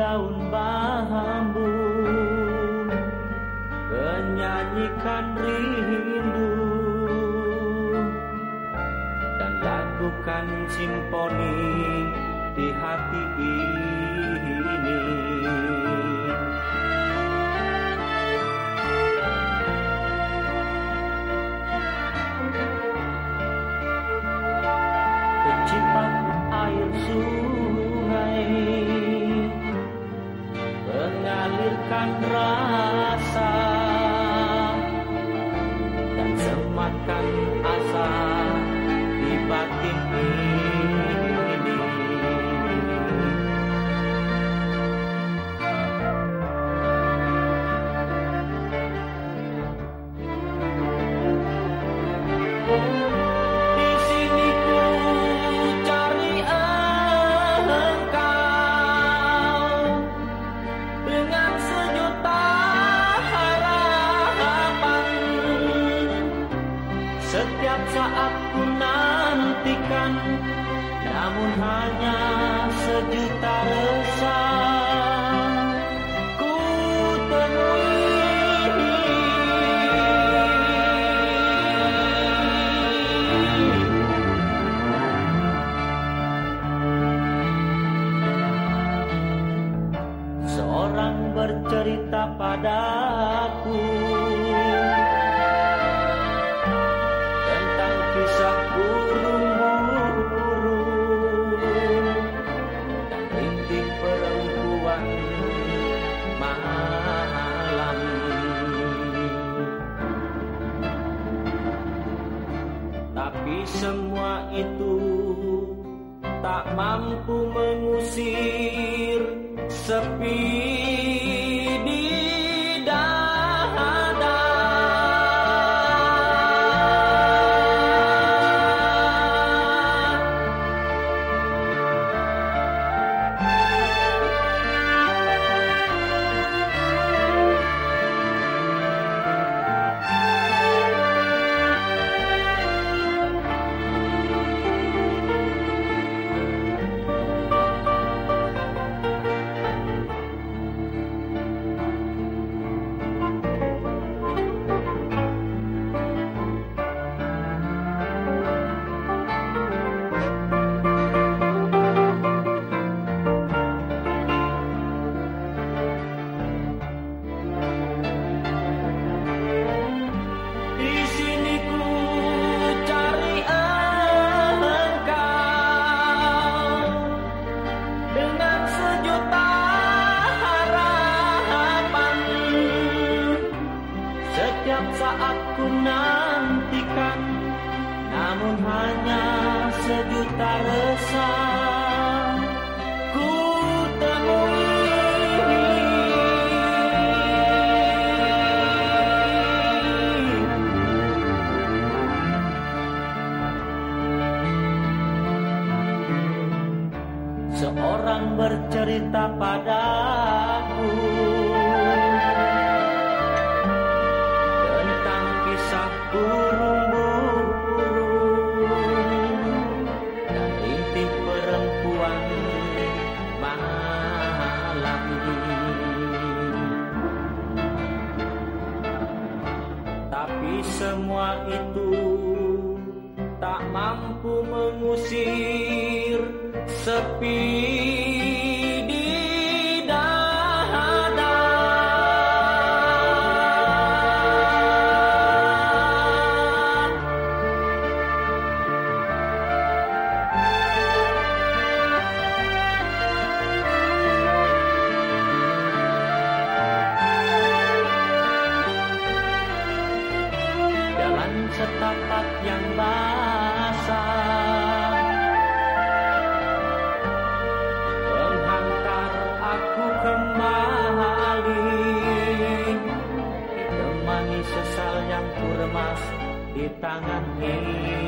daun bambu. Menyanyikan rindu. Dan lakukan simfoni di hati ini Mengalirkan rasa Dan sematkan Setiap saat ku nantikan, namun hanya sejuta resah. Ku temui Seorang bercerita padaku Semua itu tak mampu mengusir sepi Setiap saat ku nantikan, namun hanya sejuta resah. Ku temui Seorang bercerita padaku semua itu tak mampu mengusir sepi setapak yang basah. Menghantar aku kembali Ditemani sesal yang kuremas di tangan ini